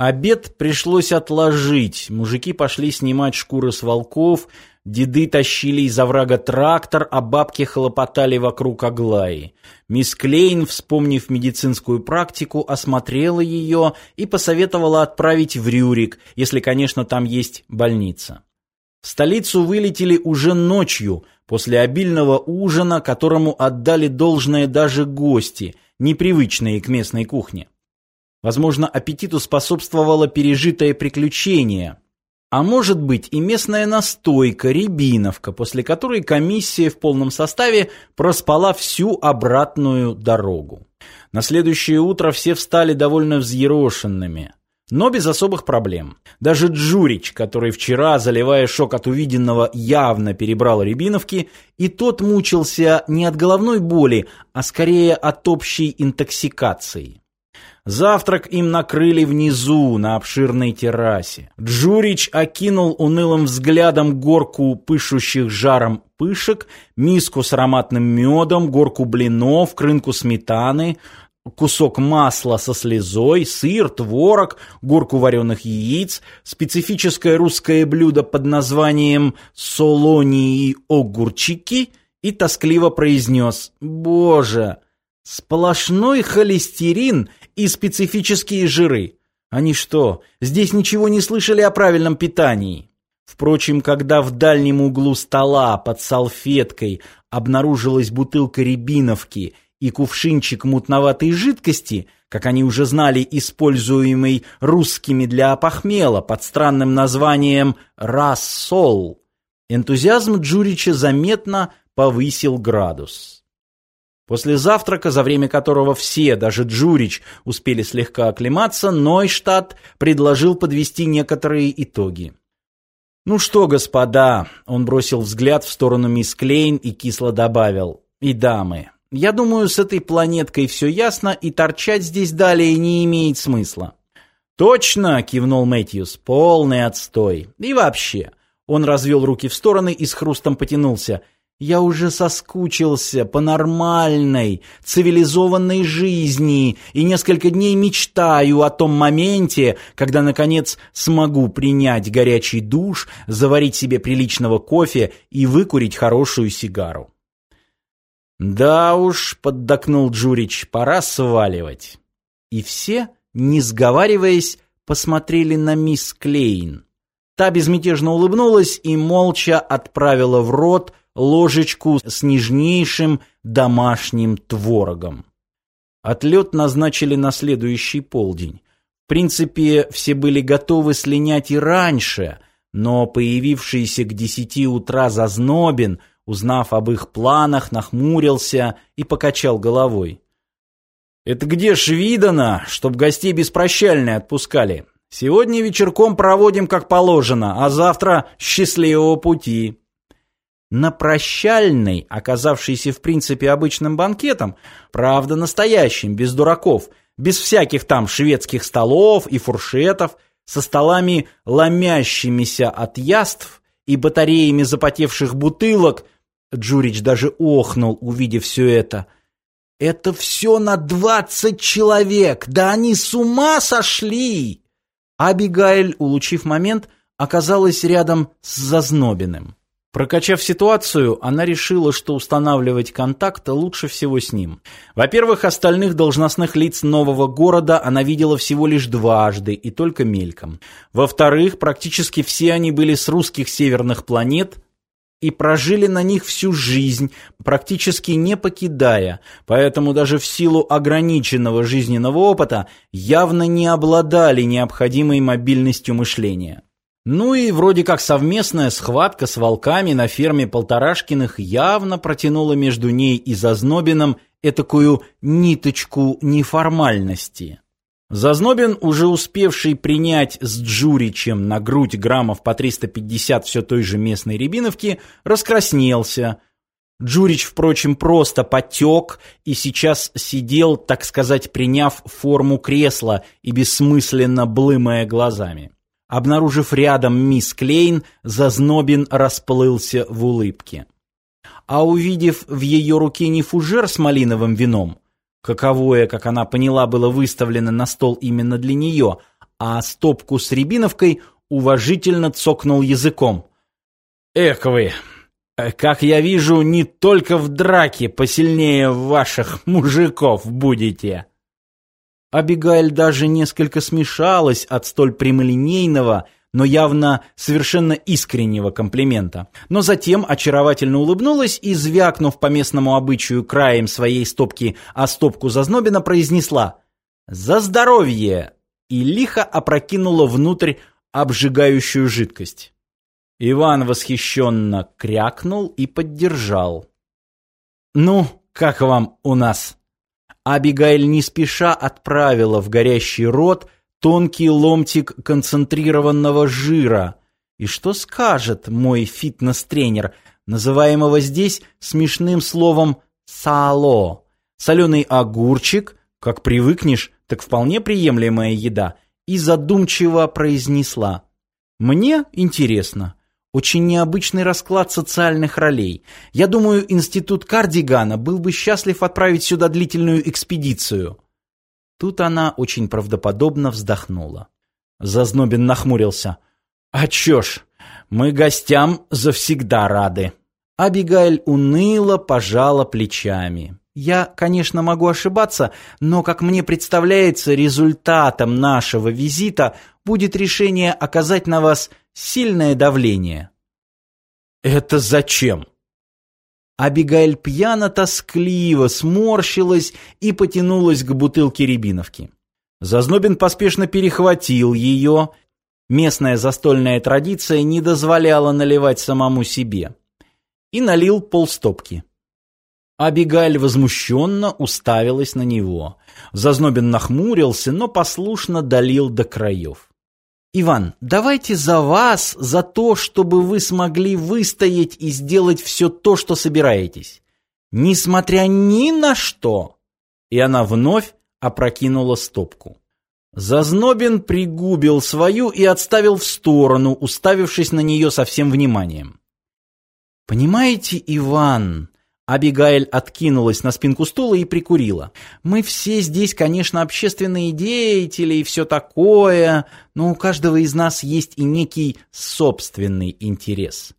Обед пришлось отложить. Мужики пошли снимать шкуры с волков, деды тащили из оврага трактор, а бабки хлопотали вокруг Аглаи. Мисс Клейн, вспомнив медицинскую практику, осмотрела ее и посоветовала отправить в Рюрик, если, конечно, там есть больница. В столицу вылетели уже ночью, после обильного ужина, которому отдали должное даже гости, непривычные к местной кухне. Возможно, аппетиту способствовало пережитое приключение. А может быть и местная настойка, рябиновка, после которой комиссия в полном составе проспала всю обратную дорогу. На следующее утро все встали довольно взъерошенными. Но без особых проблем. Даже Джурич, который вчера, заливая шок от увиденного, явно перебрал рябиновки, и тот мучился не от головной боли, а скорее от общей интоксикации. Завтрак им накрыли внизу, на обширной террасе. Джурич окинул унылым взглядом горку пышущих жаром пышек, миску с ароматным медом, горку блинов, крынку сметаны, кусок масла со слезой, сыр, творог, горку вареных яиц, специфическое русское блюдо под названием «солонии огурчики» и тоскливо произнес «Боже!» Сплошной холестерин и специфические жиры. Они что, здесь ничего не слышали о правильном питании? Впрочем, когда в дальнем углу стола под салфеткой обнаружилась бутылка рябиновки и кувшинчик мутноватой жидкости, как они уже знали, используемый русскими для опохмела под странным названием «рассол», энтузиазм Джурича заметно повысил градус. После завтрака, за время которого все, даже Джурич, успели слегка оклематься, Нойштадт предложил подвести некоторые итоги. «Ну что, господа», — он бросил взгляд в сторону мисс Клейн и кисло добавил, «и дамы, я думаю, с этой планеткой все ясно, и торчать здесь далее не имеет смысла». «Точно!» — кивнул Мэтьюс. «Полный отстой. И вообще...» Он развел руки в стороны и с хрустом потянулся — я уже соскучился по нормальной, цивилизованной жизни и несколько дней мечтаю о том моменте, когда, наконец, смогу принять горячий душ, заварить себе приличного кофе и выкурить хорошую сигару. «Да уж», — поддакнул Джурич, — «пора сваливать». И все, не сговариваясь, посмотрели на мисс Клейн. Та безмятежно улыбнулась и молча отправила в рот ложечку с нежнейшим домашним творогом. Отлет назначили на следующий полдень. В принципе, все были готовы слинять и раньше, но появившийся к десяти утра Зазнобин, узнав об их планах, нахмурился и покачал головой. «Это где ж видано, чтоб гостей беспрощальные отпускали? Сегодня вечерком проводим как положено, а завтра счастливого пути». На прощальной, оказавшейся в принципе обычным банкетом, правда настоящим, без дураков, без всяких там шведских столов и фуршетов, со столами ломящимися от яств и батареями запотевших бутылок, Джурич даже охнул, увидев все это. «Это все на двадцать человек! Да они с ума сошли!» Абигаэль, улучив момент, оказалась рядом с Зазнобиным. Прокачав ситуацию, она решила, что устанавливать контакт лучше всего с ним. Во-первых, остальных должностных лиц нового города она видела всего лишь дважды и только мельком. Во-вторых, практически все они были с русских северных планет и прожили на них всю жизнь, практически не покидая, поэтому даже в силу ограниченного жизненного опыта явно не обладали необходимой мобильностью мышления. Ну и вроде как совместная схватка с волками на ферме Полторашкиных явно протянула между ней и Зазнобиным этакую ниточку неформальности. Зазнобин, уже успевший принять с Джуричем на грудь граммов по 350 все той же местной рябиновки, раскраснелся. Джурич, впрочем, просто потек и сейчас сидел, так сказать, приняв форму кресла и бессмысленно блымая глазами. Обнаружив рядом мисс Клейн, Зазнобин расплылся в улыбке. А увидев в ее руке не фужер с малиновым вином, каковое, как она поняла, было выставлено на стол именно для нее, а стопку с рябиновкой уважительно цокнул языком. «Эх вы! Как я вижу, не только в драке посильнее ваших мужиков будете!» Абигаэль даже несколько смешалась от столь прямолинейного, но явно совершенно искреннего комплимента. Но затем очаровательно улыбнулась и, звякнув по местному обычаю краем своей стопки о стопку Зазнобина, произнесла «За здоровье!» и лихо опрокинула внутрь обжигающую жидкость. Иван восхищенно крякнул и поддержал. «Ну, как вам у нас?» Абигайль не спеша отправила в горящий рот тонкий ломтик концентрированного жира. И что скажет мой фитнес-тренер, называемого здесь смешным словом «сало»? Соленый огурчик, как привыкнешь, так вполне приемлемая еда, и задумчиво произнесла. «Мне интересно». Очень необычный расклад социальных ролей. Я думаю, институт Кардигана был бы счастлив отправить сюда длительную экспедицию. Тут она очень правдоподобно вздохнула. Зазнобин нахмурился. «А чё ж, мы гостям завсегда рады». Абигайль уныло пожала плечами. «Я, конечно, могу ошибаться, но, как мне представляется, результатом нашего визита будет решение оказать на вас сильное давление». «Это зачем?» Абигаэль пьяно-тоскливо сморщилась и потянулась к бутылке рябиновки. Зазнобин поспешно перехватил ее. Местная застольная традиция не дозволяла наливать самому себе. И налил полстопки. Абигаль возмущенно уставилась на него. Зазнобин нахмурился, но послушно долил до краев. Иван, давайте за вас, за то, чтобы вы смогли выстоять и сделать все то, что собираетесь. Несмотря ни на что. И она вновь опрокинула стопку. Зазнобин пригубил свою и отставил в сторону, уставившись на нее со всем вниманием. «Понимаете, Иван, Абигаэль откинулась на спинку стула и прикурила. «Мы все здесь, конечно, общественные деятели и все такое, но у каждого из нас есть и некий собственный интерес.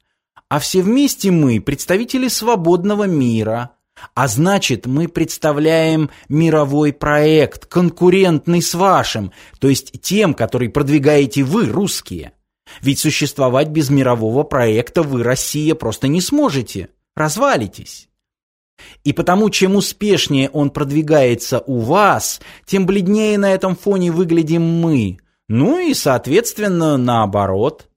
А все вместе мы представители свободного мира». А значит, мы представляем мировой проект, конкурентный с вашим, то есть тем, который продвигаете вы, русские. Ведь существовать без мирового проекта вы, Россия, просто не сможете. Развалитесь. И потому, чем успешнее он продвигается у вас, тем бледнее на этом фоне выглядим мы. Ну и, соответственно, наоборот.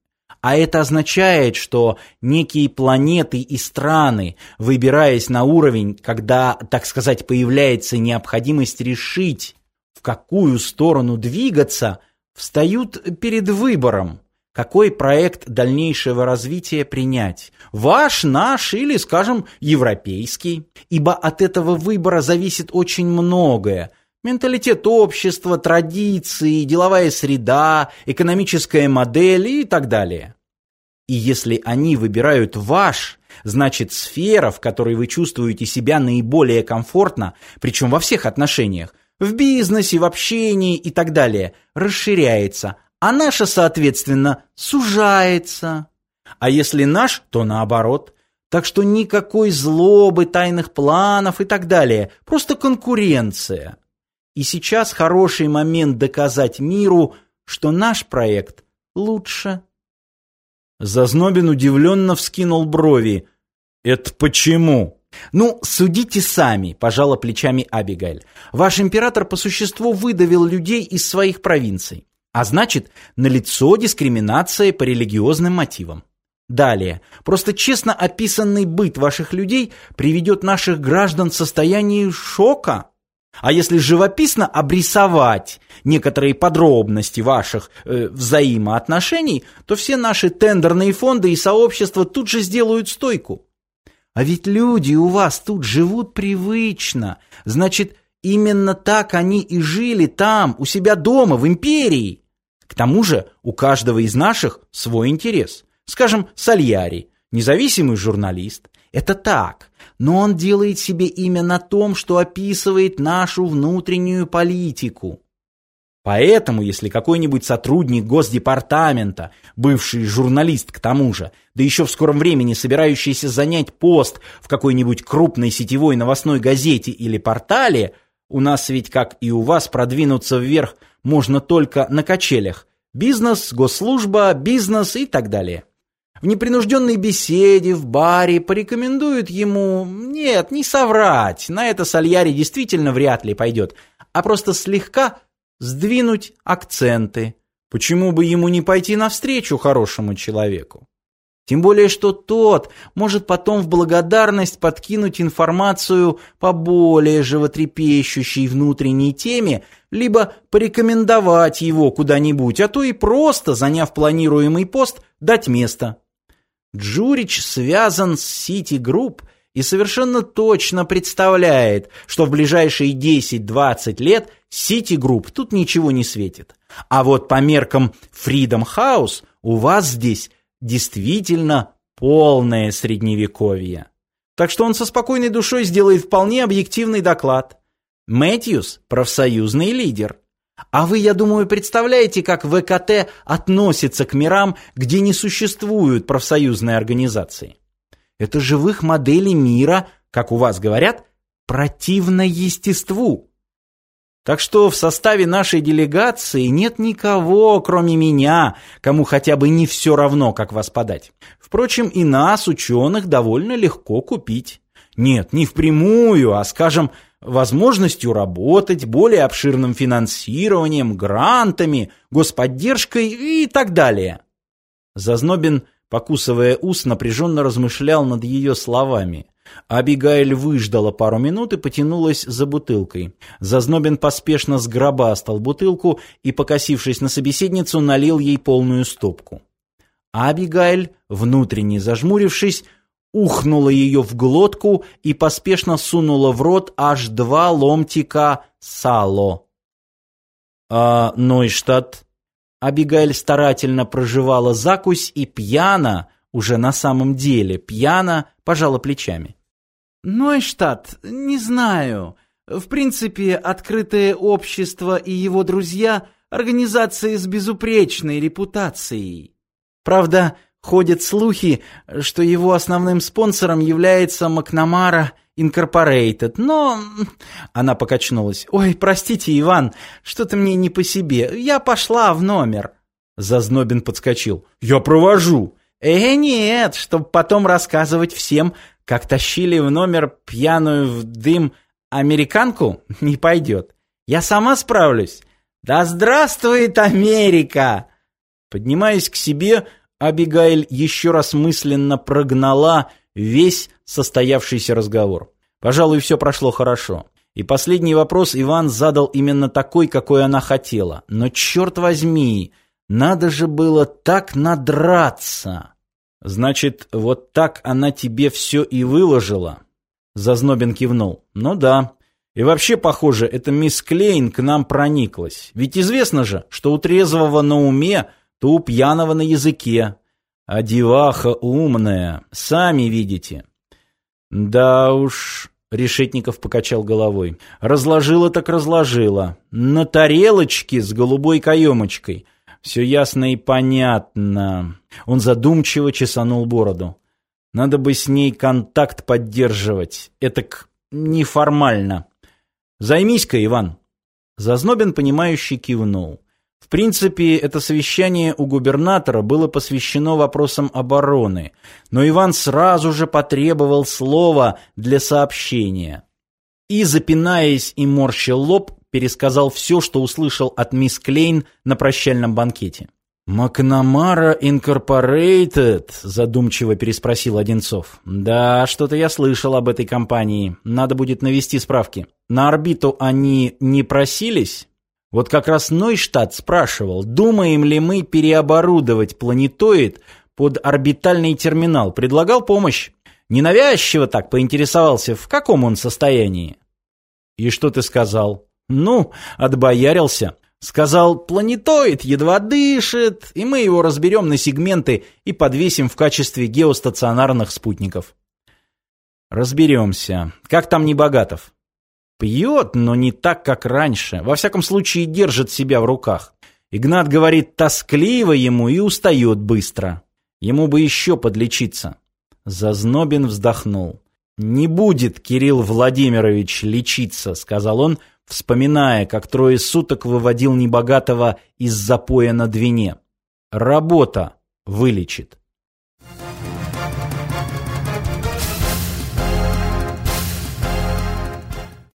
А это означает, что некие планеты и страны, выбираясь на уровень, когда, так сказать, появляется необходимость решить, в какую сторону двигаться, встают перед выбором. Какой проект дальнейшего развития принять? Ваш, наш или, скажем, европейский? Ибо от этого выбора зависит очень многое. Менталитет общества, традиции, деловая среда, экономическая модель и так далее. И если они выбирают ваш, значит сфера, в которой вы чувствуете себя наиболее комфортно, причем во всех отношениях, в бизнесе, в общении и так далее, расширяется, а наша, соответственно, сужается. А если наш, то наоборот. Так что никакой злобы, тайных планов и так далее. Просто конкуренция. И сейчас хороший момент доказать миру, что наш проект лучше. Зазнобин удивленно вскинул брови. «Это почему?» «Ну, судите сами», – пожала плечами Абигаль. «Ваш император по существу выдавил людей из своих провинций. А значит, налицо дискриминация по религиозным мотивам. Далее. Просто честно описанный быт ваших людей приведет наших граждан в состояние шока. А если живописно обрисовать некоторые подробности ваших э, взаимоотношений, то все наши тендерные фонды и сообщества тут же сделают стойку. А ведь люди у вас тут живут привычно. Значит, именно так они и жили там, у себя дома, в империи. К тому же у каждого из наших свой интерес. Скажем, Сальяри, независимый журналист. Это так, но он делает себе имя на том, что описывает нашу внутреннюю политику. Поэтому, если какой-нибудь сотрудник Госдепартамента, бывший журналист к тому же, да еще в скором времени собирающийся занять пост в какой-нибудь крупной сетевой новостной газете или портале, у нас ведь, как и у вас, продвинуться вверх можно только на качелях. Бизнес, госслужба, бизнес и так далее. В непринужденной беседе, в баре порекомендуют ему... Нет, не соврать, на это Сальяри действительно вряд ли пойдет, а просто слегка сдвинуть акценты. Почему бы ему не пойти навстречу хорошему человеку? Тем более, что тот может потом в благодарность подкинуть информацию по более животрепещущей внутренней теме, либо порекомендовать его куда-нибудь, а то и просто, заняв планируемый пост, дать место. Джурич связан с City Group и совершенно точно представляет, что в ближайшие 10-20 лет City Group тут ничего не светит. А вот по меркам Freedom House у вас здесь действительно полное средневековье. Так что он со спокойной душой сделает вполне объективный доклад. Мэтьюс – профсоюзный лидер. А вы, я думаю, представляете, как ВКТ относится к мирам, где не существуют профсоюзные организации? Это живых моделей мира, как у вас говорят, противно естеству. Так что в составе нашей делегации нет никого, кроме меня, кому хотя бы не все равно, как вас подать. Впрочем, и нас, ученых, довольно легко купить. Нет, не впрямую, а, скажем, возможностью работать, более обширным финансированием, грантами, господдержкой и так далее. Зазнобин, покусывая ус, напряженно размышлял над ее словами. Абигайль выждала пару минут и потянулась за бутылкой. Зазнобин поспешно сгробастал бутылку и, покосившись на собеседницу, налил ей полную стопку. Абигайль, внутренне зажмурившись, ухнула ее в глотку и поспешно сунула в рот аж два ломтика сало. А Нойштадт? Абигайль старательно проживала закусь и пьяно, уже на самом деле пьяно, пожала плечами. Нойштадт, не знаю. В принципе, открытое общество и его друзья – организации с безупречной репутацией. Правда, Ходят слухи, что его основным спонсором является Макнамара Инкорпорейтед, но... Она покачнулась. «Ой, простите, Иван, что-то мне не по себе. Я пошла в номер». Зазнобин подскочил. «Я провожу». «Э, нет, чтобы потом рассказывать всем, как тащили в номер пьяную в дым американку, не пойдет. Я сама справлюсь. Да здравствует Америка!» Поднимаясь к себе, Абигайль еще раз мысленно прогнала весь состоявшийся разговор. Пожалуй, все прошло хорошо. И последний вопрос Иван задал именно такой, какой она хотела. Но черт возьми, надо же было так надраться. Значит, вот так она тебе все и выложила? Зазнобин кивнул. Ну да. И вообще, похоже, эта мисс Клейн к нам прониклась. Ведь известно же, что у трезвого на уме то у пьяного на языке. А деваха умная, сами видите. Да уж, Решетников покачал головой. Разложила так разложила. На тарелочке с голубой каемочкой. Все ясно и понятно. Он задумчиво чесанул бороду. Надо бы с ней контакт поддерживать. Этак неформально. Займись-ка, Иван. Зазнобин, понимающий, кивнул. В принципе, это совещание у губернатора было посвящено вопросам обороны, но Иван сразу же потребовал слова для сообщения. И, запинаясь и морща лоб, пересказал все, что услышал от мисс Клейн на прощальном банкете. «Макнамара Инкорпорейтед?» – задумчиво переспросил Одинцов. «Да, что-то я слышал об этой компании. Надо будет навести справки. На орбиту они не просились?» Вот как раз Нойштадт спрашивал, думаем ли мы переоборудовать планетоид под орбитальный терминал. Предлагал помощь. Ненавязчиво так поинтересовался, в каком он состоянии. И что ты сказал? Ну, отбоярился. Сказал, планетоид едва дышит, и мы его разберем на сегменты и подвесим в качестве геостационарных спутников. Разберемся. Как там Небогатов? Пьет, но не так, как раньше. Во всяком случае, держит себя в руках. Игнат говорит тоскливо ему и устает быстро. Ему бы еще подлечиться. Зазнобин вздохнул. «Не будет Кирилл Владимирович лечиться», — сказал он, вспоминая, как трое суток выводил небогатого из запоя на Двине. «Работа вылечит».